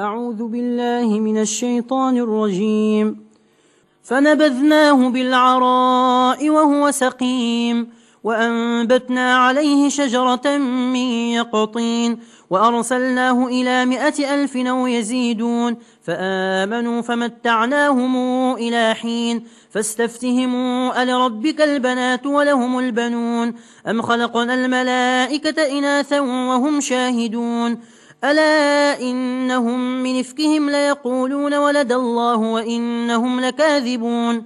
أعوذ بالله من الشيطان الرجيم. فنبذناه بالعراء وهو سقيم وأنبتنا عليه شجرة من يقطين وأرسلناه إلى مئة ألف أو يزيدون فآمنوا فمتعناهم إلى حين فاستفتهموا ألربك البنات ولهم البنون أم خلقنا الملائكة إناثا وهم شاهدون. ألا إنهم من إفكهم ليقولون ولد الله وإنهم لكاذبون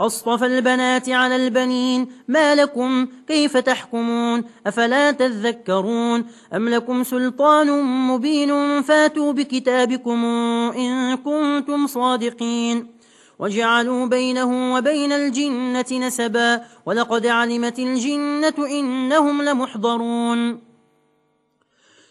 أصطفى البنات على البنين ما لكم كيف تحكمون أفلا تذكرون أم لكم سلطان مبين فاتوا بكتابكم إن كنتم صادقين وجعلوا بينه وبين الجنة نسبا ولقد علمت الجنة إنهم لمحضرون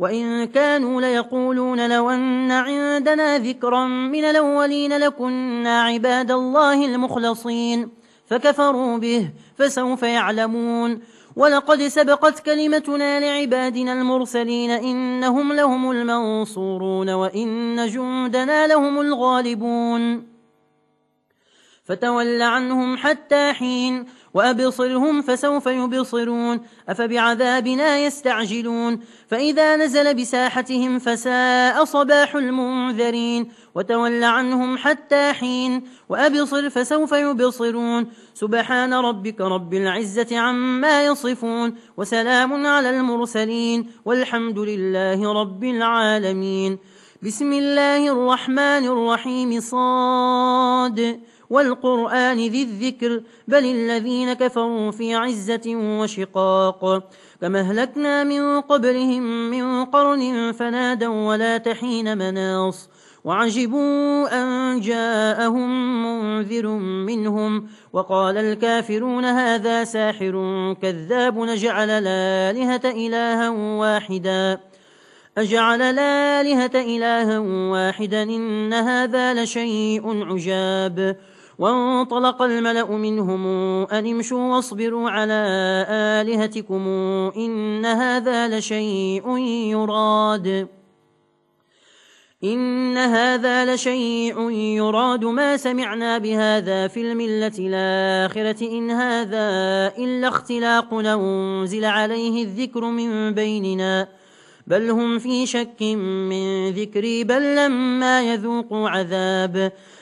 وإن كانوا ليقولون لو أن عندنا ذكرا من الأولين لكنا عباد الله المخلصين فكفروا به فسوف يعلمون ولقد سبقت كلمتنا لعبادنا المرسلين إنهم لهم المنصورون وإن جندنا لهم الغالبون فتول عنهم حتى حين وأبصرهم فسوف يبصرون أفبعذابنا يستعجلون؟ فإذا نزل بساحتهم فساء صباح المنذرين وتول عنهم حتى حين وأبصر فسوف يبصرون؟ سبحان ربك رب العزة عما يصفون وسلام على المرسلين والحمد لله رب العالمين. بسم الله الرحمن الرحيم صادق والقرآن ذي الذكر بل الذين كفروا في عزة وشقاق. كما أهلكنا من قبلهم من قرن فنادوا ولا تحين مناص. وعجبوا أن جاءهم منذر منهم وقال الكافرون هذا ساحر كذاب نجعل الآلهة إلها واحدا. أجعل الآلهة إلها واحدا إن هذا لشيء عجاب. وانطلق الملأ منهم أن امشوا واصبروا على آلهتكم إن هذا لشيء يراد. إن هذا لشيء يراد ما سمعنا بهذا في الملة الآخرة إن هذا إلا اختلاق ننزل عليه الذكر من بيننا. بل هم في شك من ذكري بل لما يذوقوا عذاب.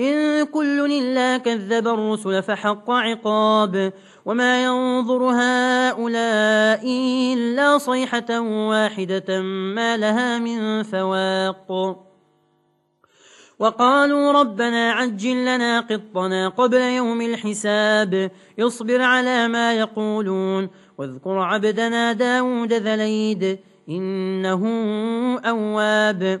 إن كل إلا كذب الرسل فحق عقاب وما ينظر هؤلاء إلا صيحة واحدة ما لها من فواق. وقالوا ربنا عجل لنا قطنا قبل يوم الحساب يصبر على ما يقولون واذكر عبدنا داود ذليد إنه أواب.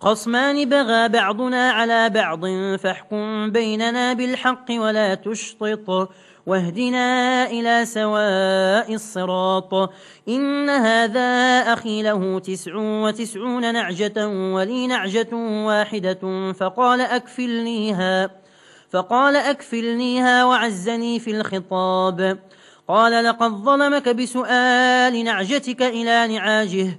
خصمان بغى بعضنا على بعض فاحكم بيننا بالحق ولا تشطط واهدنا إلى سواء الصراط. إن هذا أخي له تسع وتسعون نعجة ولي نعجة واحدة فقال أكفلنيها فقال أكفلنيها وعزني في الخطاب. قال لقد ظلمك بسؤال نعجتك إلى نعاجه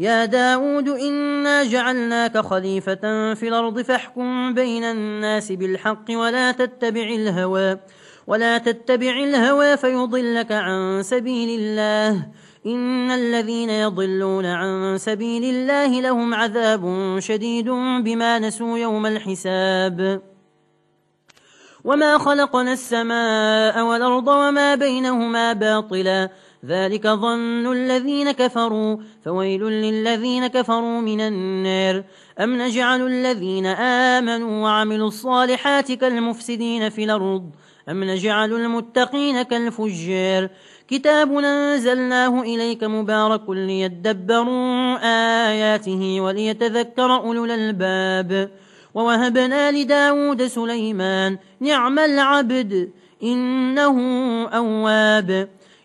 يا داود إنا جعلناك خليفة في الأرض فاحكم بين الناس بالحق ولا تتبع الهوى ولا تتبع الهوى فيضلك عن سبيل الله. إن الذين يضلون عن سبيل الله لهم عذاب شديد بما نسوا يوم الحساب. وما خلقنا السماء والأرض وما بينهما باطلا. ذلك ظن الذين كفروا فويل للذين كفروا من النار. أم نجعل الذين آمنوا وعملوا الصالحات كالمفسدين في الأرض. أم نجعل المتقين كالفجار. كتاب ننزلناه إليك مبارك ليتدبروا آياته وليتذكر أولو الألباب. ووهبنا لداود سليمان نعم العبد إنه أواب.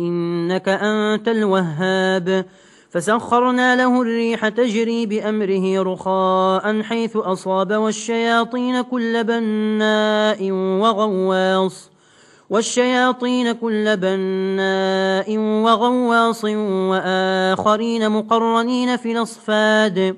إنك أنت الوهاب. فسخرنا له الريح تجري بأمره رخاء حيث أصاب والشياطين كل بناء وغواص. والشياطين كل بناء وغواص وآخرين مقرنين في الأصفاد.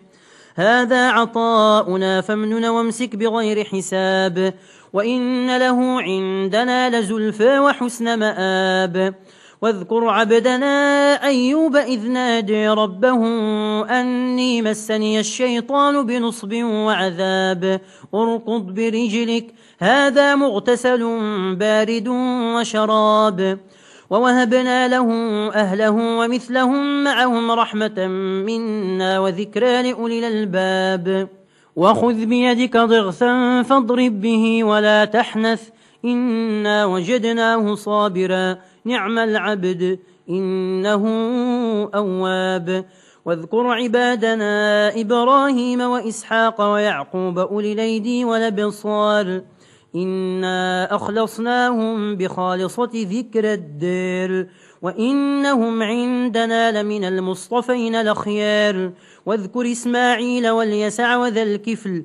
هذا عطاؤنا فامنن وامسك بغير حساب. وإن له عندنا لزلفى وحسن مآب. واذكر عبدنا أيوب إذ نادي ربه أني مسني الشيطان بنصب وعذاب. ارقض برجلك هذا مغتسل بارد وشراب. ووهبنا له أهله ومثلهم معهم رحمة منا وذكرى لأولي الباب وخذ بيدك ضغثا فاضرب به ولا تحنث إنا وجدناه صابرا. نعم العبد إنه أواب. واذكر عبادنا إبراهيم وإسحاق ويعقوب أولي ليدي ولبصار إنا أخلصناهم بخالصة ذكر الدير. وإنهم عندنا لمن المصطفين لخيار واذكر إسماعيل واليسع وذا الكفل.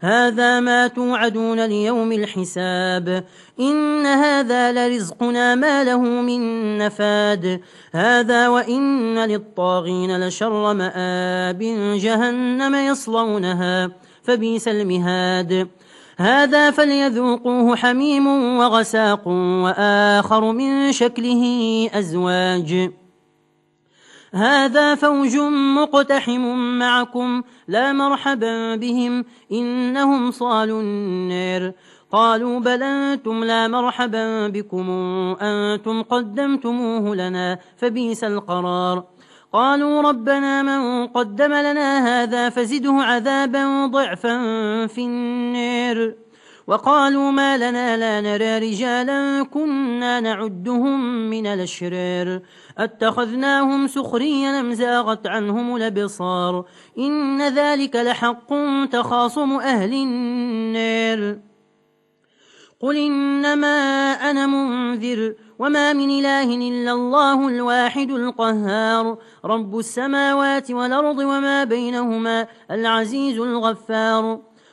هذا ما توعدون ليوم الحساب إن هذا لرزقنا ما له من نفاد هذا وإن للطاغين لشر مآب جهنم يصلونها فبيس المهاد. هذا فليذوقوه حميم وغساق وآخر من شكله أزواج. هذا فوج مقتحم معكم لا مرحبا بهم إنهم صالوا النير قالوا بل أنتم لا مرحبا بكم أنتم قدمتموه لنا فبيس القرار. قالوا ربنا من قدم لنا هذا فزده عذابا ضعفا في النير وقالوا ما لنا لا نرى رجالا كنا نعدهم من الأشرير أتخذناهم سخريا امزاغت عنهم لبصار إن ذلك لحق تخاصم أهل النار. قل إنما أنا منذر وما من إله إلا الله الواحد القهار. رب السماوات والأرض وما بينهما العزيز الغفار.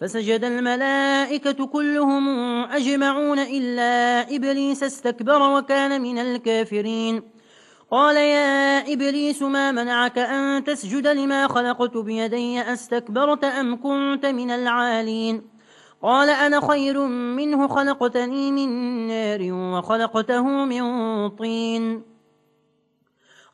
فسجد الملائكة كلهم أجمعون إلا إبليس استكبر وكان من الكافرين. قال يا إبليس ما منعك أن تسجد لما خلقت بيدي؟ أستكبرت أم كنت من العالين؟ قال أنا خير منه خلقتني من نار وخلقته من طين.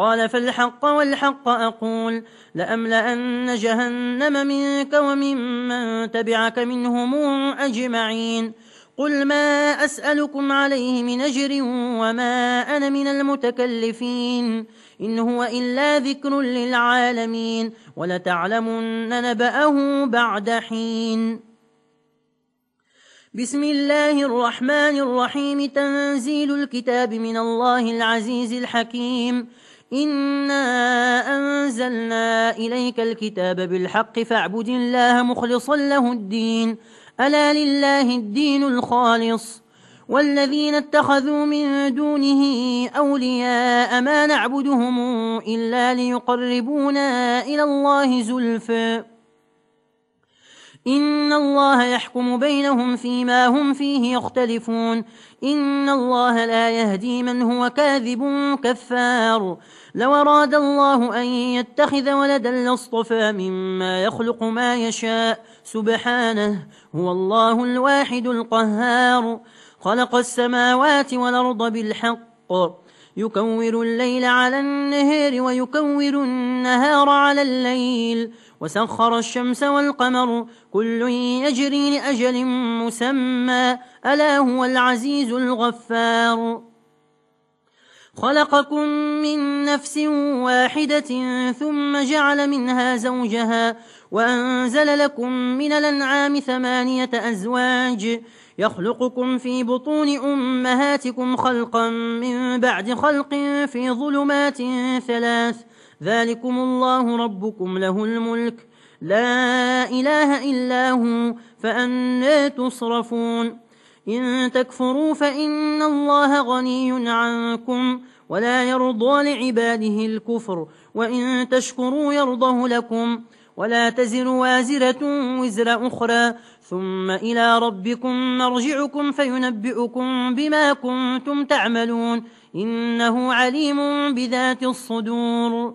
قال فالحق والحق أقول لأملأن جهنم منك ومن من تبعك منهم أجمعين قل ما أسألكم عليه من أجر وما أنا من المتكلفين إن هو إلا ذكر للعالمين ولتعلمن نبأه بعد حين بسم الله الرحمن الرحيم تنزيل الكتاب من الله العزيز الحكيم إنا أنزلنا إليك الكتاب بالحق فاعبد الله مخلصا له الدين ألا لله الدين الخالص والذين اتخذوا من دونه أولياء ما نعبدهم إلا ليقربونا إلى الله زلفا إن الله يحكم بينهم فيما هم فيه يختلفون إن الله لا يهدي من هو كاذب كفار لو أراد الله أن يتخذ ولدا لاصطفى مما يخلق ما يشاء سبحانه هو الله الواحد القهار خلق السماوات والأرض بالحق يكور الليل على النهير ويكور النهار على الليل وسخر الشمس والقمر كل يجري لأجل مسمى ألا هو العزيز الغفار. خلقكم من نفس واحدة ثم جعل منها زوجها وأنزل لكم من الأنعام ثمانية أزواج. يخلقكم في بطون أمهاتكم خلقا من بعد خلق في ظلمات ثلاث. ذلكم الله ربكم له الملك لا إله إلا هو فأنا تصرفون إن تكفروا فإن الله غني عنكم ولا يرضى لعباده الكفر وإن تشكروا يرضه لكم ولا تزر وازرة وزر أخرى ثم إلى ربكم مرجعكم فينبئكم بما كنتم تعملون إنه عليم بذات الصدور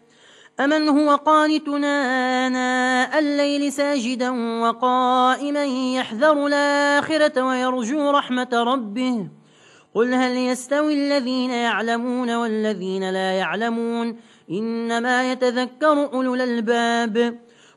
أمن هو قانتنا آناء الليل ساجدا وقائما يحذر الآخرة ويرجو رحمة ربه قل هل يستوي الذين يعلمون والذين لا يعلمون إنما يتذكر أولو الألباب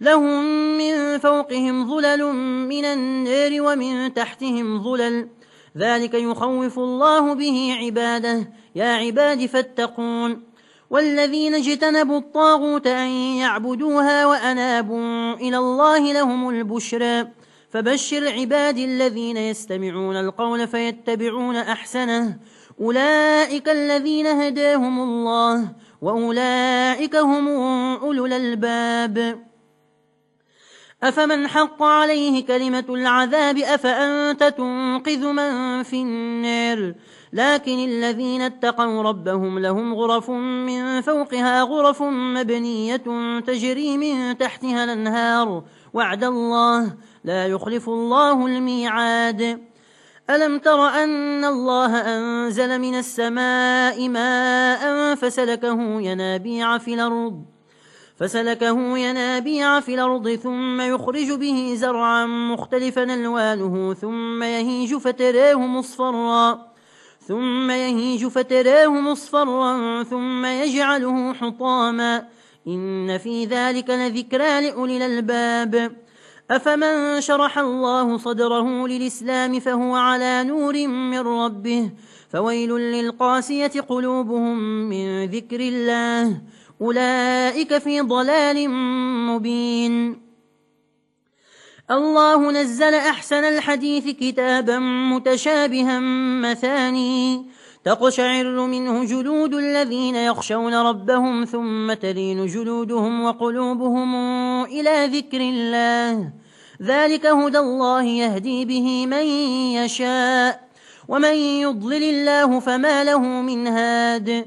لهم من فوقهم ظلل من النار ومن تحتهم ظلل. ذلك يخوف الله به عباده. يا عباد فاتقون. والذين اجتنبوا الطاغوت أن يعبدوها وأنابوا إلى الله لهم البشرى. فبشر عباد الذين يستمعون القول فيتبعون أحسنه. أولئك الذين هداهم الله وأولئك هم أولو الألباب. أفمن حق عليه كلمة العذاب أفأنت تنقذ من في النار؟ لكن الذين اتقوا ربهم لهم غرف من فوقها غرف مبنية تجري من تحتها الانهار. وعد الله لا يخلف الله الميعاد. ألم تر أن الله أنزل من السماء ماء فسلكه ينابيع في الأرض؟ فسلكه ينابيع في الأرض ثم يخرج به زرعا مختلفا ألوانه ثم يهيج فتراه مصفرا ثم يهيج فتراه مصفرا ثم يجعله حطاما. إن في ذلك لذكرى لأولي الباب أفمن شرح الله صدره للإسلام فهو على نور من ربه. فويل للقاسية قلوبهم من ذكر الله. أولئك في ضلال مبين. الله نزل أحسن الحديث كتابا متشابها مثاني. تقشعر منه جلود الذين يخشون ربهم ثم تلين جلودهم وقلوبهم إلى ذكر الله. ذلك هدى الله يهدي به من يشاء. ومن يضلل الله فما له من هاد.